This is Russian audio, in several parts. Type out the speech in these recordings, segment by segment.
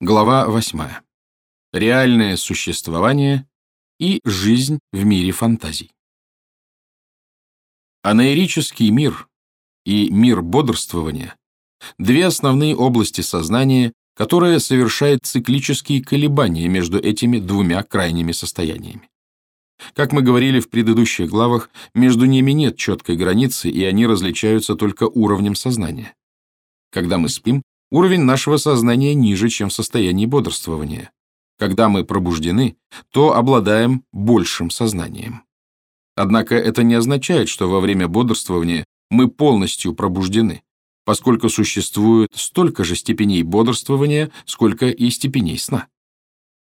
Глава 8. Реальное существование и жизнь в мире фантазий. Анаэрический мир и мир бодрствования – две основные области сознания, которые совершают циклические колебания между этими двумя крайними состояниями. Как мы говорили в предыдущих главах, между ними нет четкой границы, и они различаются только уровнем сознания. Когда мы спим, Уровень нашего сознания ниже, чем в состоянии бодрствования. Когда мы пробуждены, то обладаем большим сознанием. Однако это не означает, что во время бодрствования мы полностью пробуждены, поскольку существует столько же степеней бодрствования, сколько и степеней сна.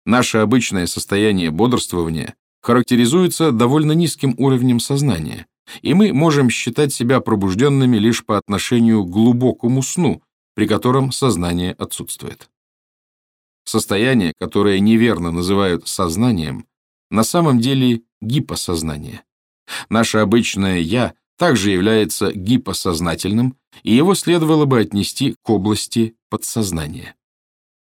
Наше обычное состояние бодрствования характеризуется довольно низким уровнем сознания, и мы можем считать себя пробужденными лишь по отношению к глубокому сну, при котором сознание отсутствует. Состояние, которое неверно называют сознанием, на самом деле гипосознание. Наше обычное «я» также является гипосознательным, и его следовало бы отнести к области подсознания.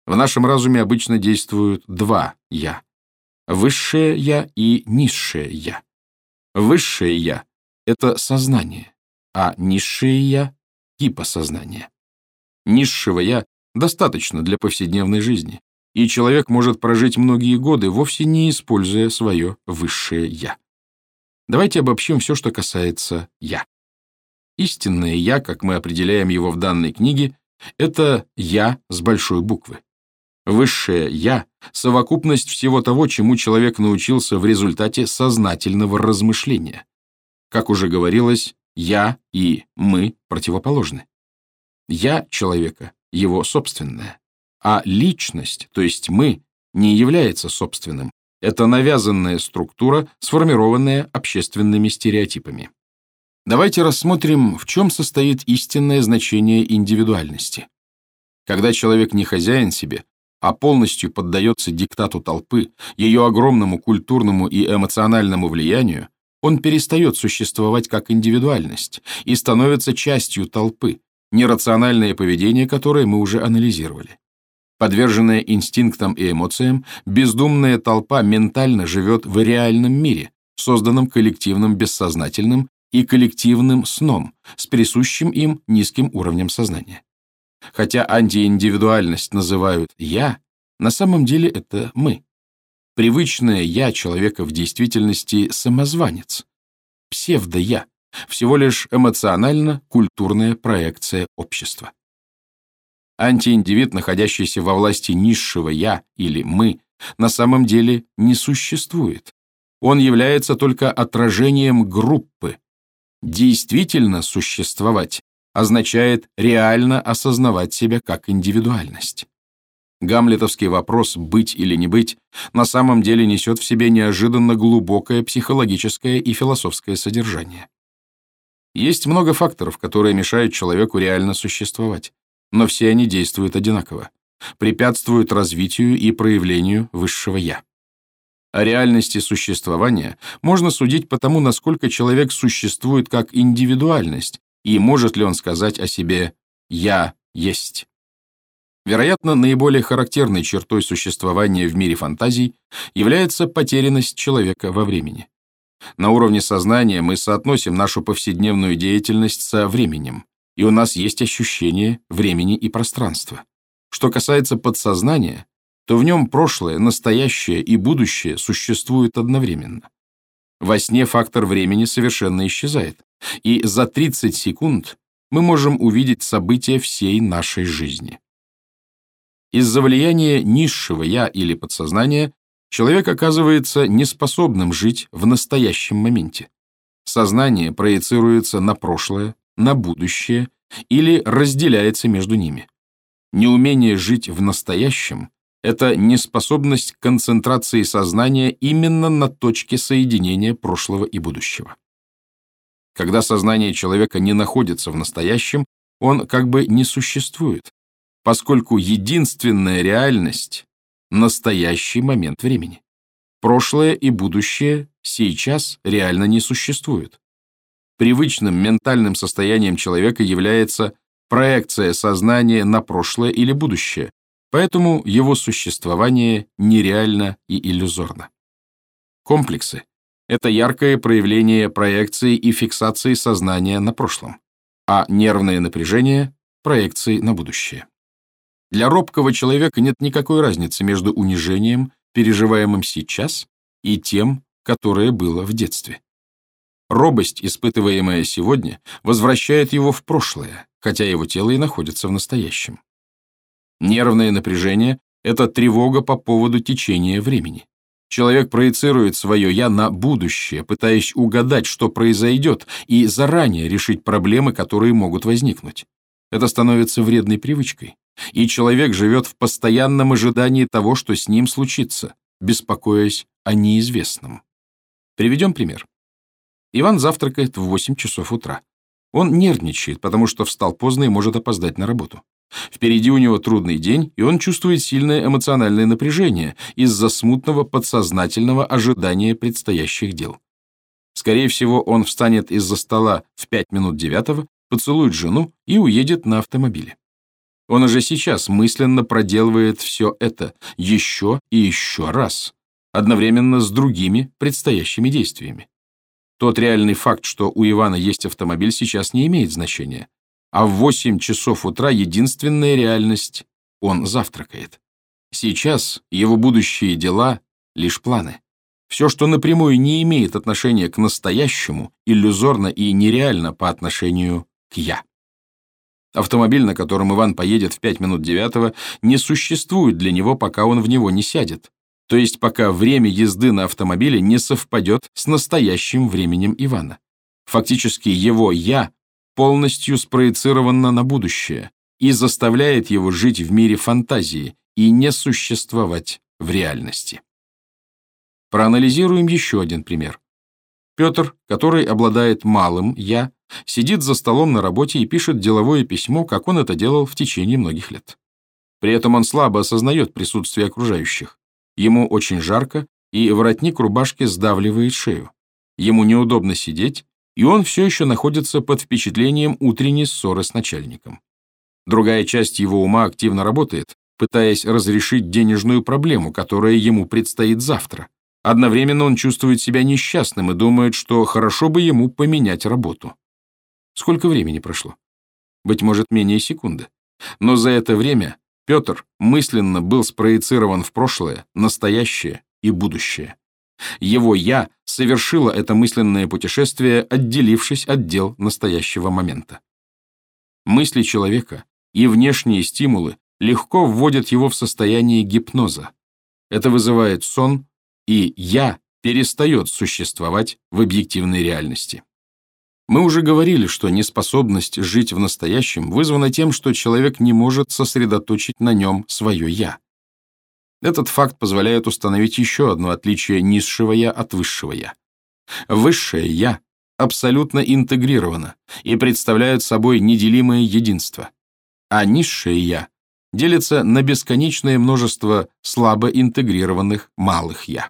В нашем разуме обычно действуют два «я» — высшее «я» и низшее «я». Высшее «я» — это сознание, а низшее «я» — гипосознание. Низшего «я» достаточно для повседневной жизни, и человек может прожить многие годы, вовсе не используя свое высшее «я». Давайте обобщим все, что касается «я». Истинное «я», как мы определяем его в данной книге, это «я» с большой буквы. Высшее «я» — совокупность всего того, чему человек научился в результате сознательного размышления. Как уже говорилось, «я» и «мы» противоположны. «Я» человека — его собственное, а личность, то есть «мы», не является собственным. Это навязанная структура, сформированная общественными стереотипами. Давайте рассмотрим, в чем состоит истинное значение индивидуальности. Когда человек не хозяин себе, а полностью поддается диктату толпы, ее огромному культурному и эмоциональному влиянию, он перестает существовать как индивидуальность и становится частью толпы, нерациональное поведение, которое мы уже анализировали. Подверженная инстинктам и эмоциям, бездумная толпа ментально живет в реальном мире, созданном коллективным бессознательным и коллективным сном с присущим им низким уровнем сознания. Хотя антииндивидуальность называют «я», на самом деле это «мы». Привычное «я» человека в действительности самозванец, псевдо-я, всего лишь эмоционально-культурная проекция общества. Антииндивид, находящийся во власти низшего «я» или «мы», на самом деле не существует. Он является только отражением группы. Действительно существовать означает реально осознавать себя как индивидуальность. Гамлетовский вопрос «быть или не быть» на самом деле несет в себе неожиданно глубокое психологическое и философское содержание. Есть много факторов, которые мешают человеку реально существовать, но все они действуют одинаково, препятствуют развитию и проявлению высшего «я». О реальности существования можно судить по тому, насколько человек существует как индивидуальность, и может ли он сказать о себе «я есть». Вероятно, наиболее характерной чертой существования в мире фантазий является потерянность человека во времени. На уровне сознания мы соотносим нашу повседневную деятельность со временем, и у нас есть ощущение времени и пространства. Что касается подсознания, то в нем прошлое, настоящее и будущее существуют одновременно. Во сне фактор времени совершенно исчезает, и за 30 секунд мы можем увидеть события всей нашей жизни. Из-за влияния низшего «я» или подсознания человек оказывается неспособным жить в настоящем моменте. Сознание проецируется на прошлое, на будущее или разделяется между ними. Неумение жить в настоящем – это неспособность концентрации сознания именно на точке соединения прошлого и будущего. Когда сознание человека не находится в настоящем, он как бы не существует, поскольку единственная реальность настоящий момент времени. Прошлое и будущее сейчас реально не существуют. Привычным ментальным состоянием человека является проекция сознания на прошлое или будущее, поэтому его существование нереально и иллюзорно. Комплексы — это яркое проявление проекции и фиксации сознания на прошлом, а нервное напряжение — проекции на будущее. Для робкого человека нет никакой разницы между унижением, переживаемым сейчас, и тем, которое было в детстве. Робость, испытываемая сегодня, возвращает его в прошлое, хотя его тело и находится в настоящем. Нервное напряжение — это тревога по поводу течения времени. Человек проецирует свое «я» на будущее, пытаясь угадать, что произойдет, и заранее решить проблемы, которые могут возникнуть. Это становится вредной привычкой, и человек живет в постоянном ожидании того, что с ним случится, беспокоясь о неизвестном. Приведем пример. Иван завтракает в 8 часов утра. Он нервничает, потому что встал поздно и может опоздать на работу. Впереди у него трудный день, и он чувствует сильное эмоциональное напряжение из-за смутного подсознательного ожидания предстоящих дел. Скорее всего, он встанет из-за стола в 5 минут девятого, поцелует жену и уедет на автомобиле. Он уже сейчас мысленно проделывает все это еще и еще раз, одновременно с другими предстоящими действиями. Тот реальный факт, что у Ивана есть автомобиль, сейчас не имеет значения а в 8 часов утра единственная реальность — он завтракает. Сейчас его будущие дела — лишь планы. Все, что напрямую не имеет отношения к настоящему, иллюзорно и нереально по отношению к «я». Автомобиль, на котором Иван поедет в 5 минут девятого, не существует для него, пока он в него не сядет. То есть пока время езды на автомобиле не совпадет с настоящим временем Ивана. Фактически его «я» полностью спроецировано на будущее и заставляет его жить в мире фантазии и не существовать в реальности. Проанализируем еще один пример. Петр, который обладает малым «я», сидит за столом на работе и пишет деловое письмо, как он это делал в течение многих лет. При этом он слабо осознает присутствие окружающих. Ему очень жарко, и воротник рубашки сдавливает шею. Ему неудобно сидеть, и он все еще находится под впечатлением утренней ссоры с начальником. Другая часть его ума активно работает, пытаясь разрешить денежную проблему, которая ему предстоит завтра. Одновременно он чувствует себя несчастным и думает, что хорошо бы ему поменять работу. Сколько времени прошло? Быть может, менее секунды. Но за это время Петр мысленно был спроецирован в прошлое, настоящее и будущее. Его «я» совершило это мысленное путешествие, отделившись от дел настоящего момента. Мысли человека и внешние стимулы легко вводят его в состояние гипноза. Это вызывает сон, и «я» перестает существовать в объективной реальности. Мы уже говорили, что неспособность жить в настоящем вызвана тем, что человек не может сосредоточить на нем свое «я». Этот факт позволяет установить еще одно отличие низшего «я» от высшего «я». Высшее «я» абсолютно интегрировано и представляет собой неделимое единство, а низшее «я» делится на бесконечное множество слабо интегрированных малых «я».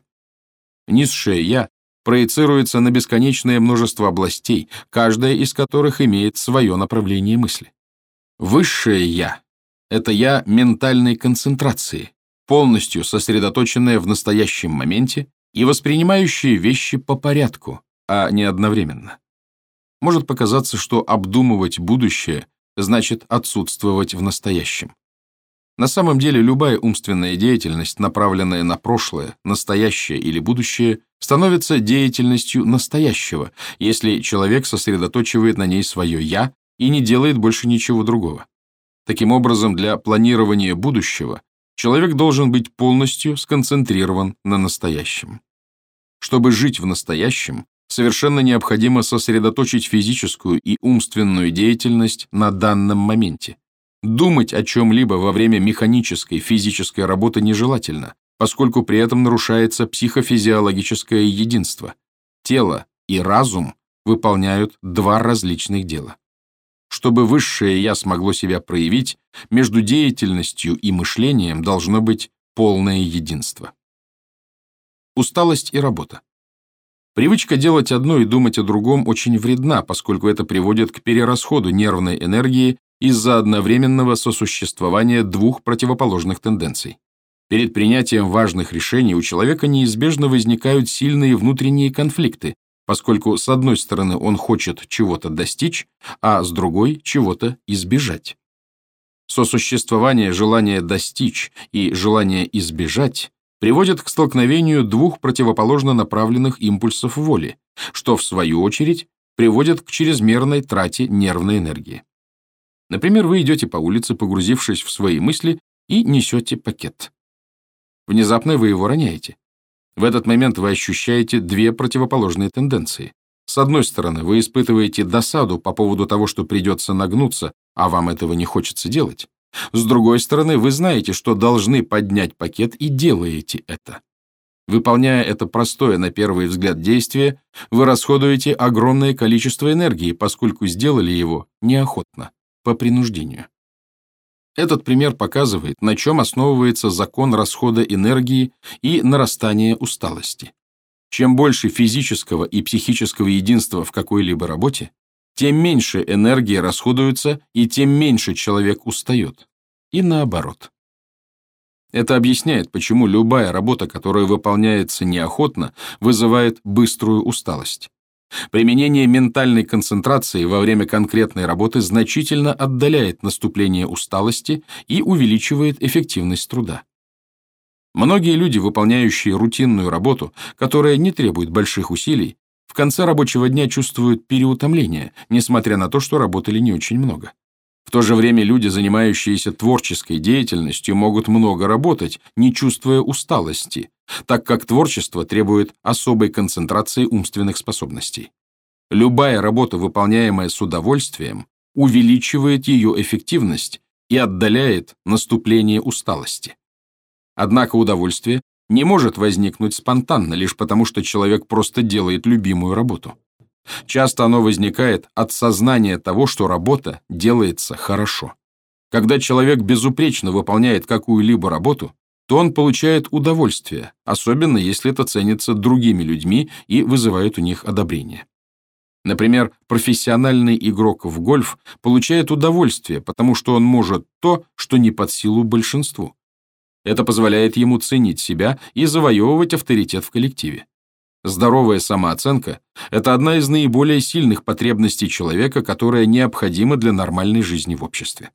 Низшее «я» проецируется на бесконечное множество областей, каждая из которых имеет свое направление мысли. Высшее «я» — это «я» ментальной концентрации, полностью сосредоточенная в настоящем моменте и воспринимающая вещи по порядку, а не одновременно. Может показаться, что обдумывать будущее значит отсутствовать в настоящем. На самом деле любая умственная деятельность, направленная на прошлое, настоящее или будущее, становится деятельностью настоящего, если человек сосредоточивает на ней свое «я» и не делает больше ничего другого. Таким образом, для планирования будущего Человек должен быть полностью сконцентрирован на настоящем. Чтобы жить в настоящем, совершенно необходимо сосредоточить физическую и умственную деятельность на данном моменте. Думать о чем-либо во время механической физической работы нежелательно, поскольку при этом нарушается психофизиологическое единство. Тело и разум выполняют два различных дела. Чтобы высшее «я» смогло себя проявить, между деятельностью и мышлением должно быть полное единство. Усталость и работа. Привычка делать одно и думать о другом очень вредна, поскольку это приводит к перерасходу нервной энергии из-за одновременного сосуществования двух противоположных тенденций. Перед принятием важных решений у человека неизбежно возникают сильные внутренние конфликты, поскольку с одной стороны он хочет чего-то достичь, а с другой – чего-то избежать. Сосуществование желания достичь и желания избежать приводит к столкновению двух противоположно направленных импульсов воли, что, в свою очередь, приводит к чрезмерной трате нервной энергии. Например, вы идете по улице, погрузившись в свои мысли, и несете пакет. Внезапно вы его роняете. В этот момент вы ощущаете две противоположные тенденции. С одной стороны, вы испытываете досаду по поводу того, что придется нагнуться, а вам этого не хочется делать. С другой стороны, вы знаете, что должны поднять пакет и делаете это. Выполняя это простое на первый взгляд действие, вы расходуете огромное количество энергии, поскольку сделали его неохотно, по принуждению. Этот пример показывает, на чем основывается закон расхода энергии и нарастания усталости. Чем больше физического и психического единства в какой-либо работе, тем меньше энергии расходуется и тем меньше человек устает. И наоборот. Это объясняет, почему любая работа, которая выполняется неохотно, вызывает быструю усталость. Применение ментальной концентрации во время конкретной работы значительно отдаляет наступление усталости и увеличивает эффективность труда. Многие люди, выполняющие рутинную работу, которая не требует больших усилий, в конце рабочего дня чувствуют переутомление, несмотря на то, что работали не очень много. В то же время люди, занимающиеся творческой деятельностью, могут много работать, не чувствуя усталости, так как творчество требует особой концентрации умственных способностей. Любая работа, выполняемая с удовольствием, увеличивает ее эффективность и отдаляет наступление усталости. Однако удовольствие не может возникнуть спонтанно, лишь потому что человек просто делает любимую работу. Часто оно возникает от сознания того, что работа делается хорошо. Когда человек безупречно выполняет какую-либо работу, то он получает удовольствие, особенно если это ценится другими людьми и вызывает у них одобрение. Например, профессиональный игрок в гольф получает удовольствие, потому что он может то, что не под силу большинству. Это позволяет ему ценить себя и завоевывать авторитет в коллективе. Здоровая самооценка – это одна из наиболее сильных потребностей человека, которая необходима для нормальной жизни в обществе.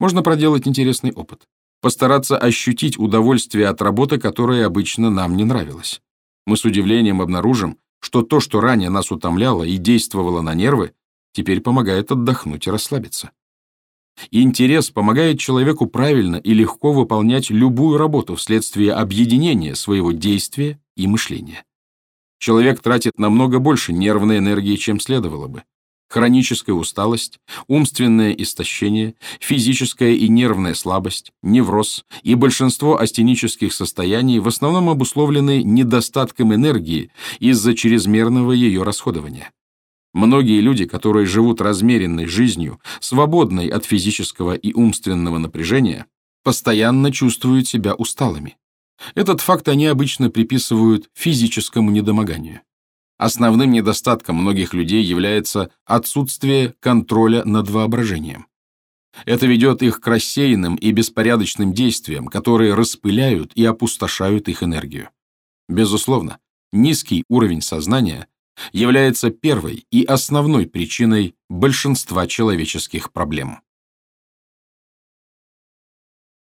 Можно проделать интересный опыт. Постараться ощутить удовольствие от работы, которая обычно нам не нравилась. Мы с удивлением обнаружим, что то, что ранее нас утомляло и действовало на нервы, теперь помогает отдохнуть и расслабиться. интерес помогает человеку правильно и легко выполнять любую работу вследствие объединения своего действия и мышления человек тратит намного больше нервной энергии, чем следовало бы. Хроническая усталость, умственное истощение, физическая и нервная слабость, невроз и большинство астенических состояний в основном обусловлены недостатком энергии из-за чрезмерного ее расходования. Многие люди, которые живут размеренной жизнью, свободной от физического и умственного напряжения, постоянно чувствуют себя усталыми. Этот факт они обычно приписывают физическому недомоганию. Основным недостатком многих людей является отсутствие контроля над воображением. Это ведет их к рассеянным и беспорядочным действиям, которые распыляют и опустошают их энергию. Безусловно, низкий уровень сознания является первой и основной причиной большинства человеческих проблем.